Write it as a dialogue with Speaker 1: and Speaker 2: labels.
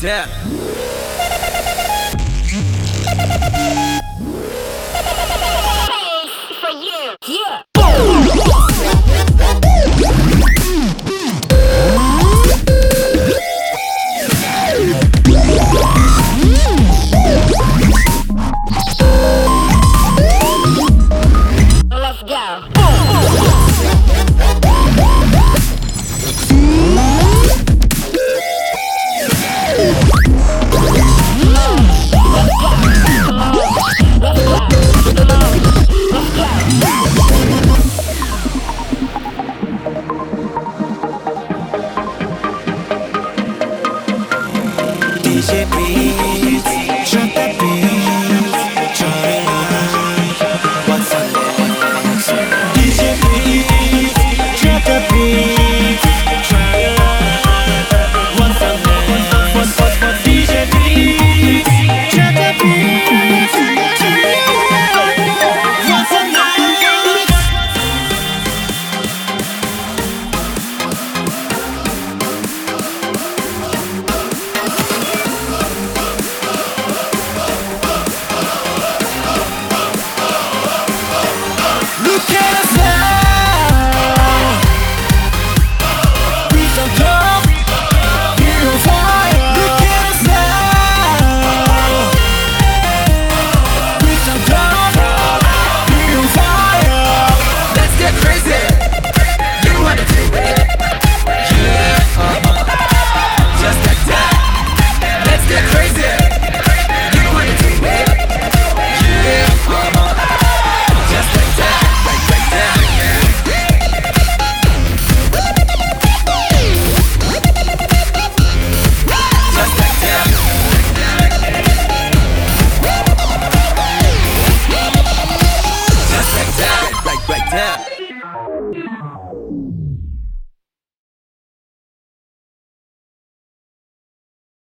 Speaker 1: Break, DJ Beats.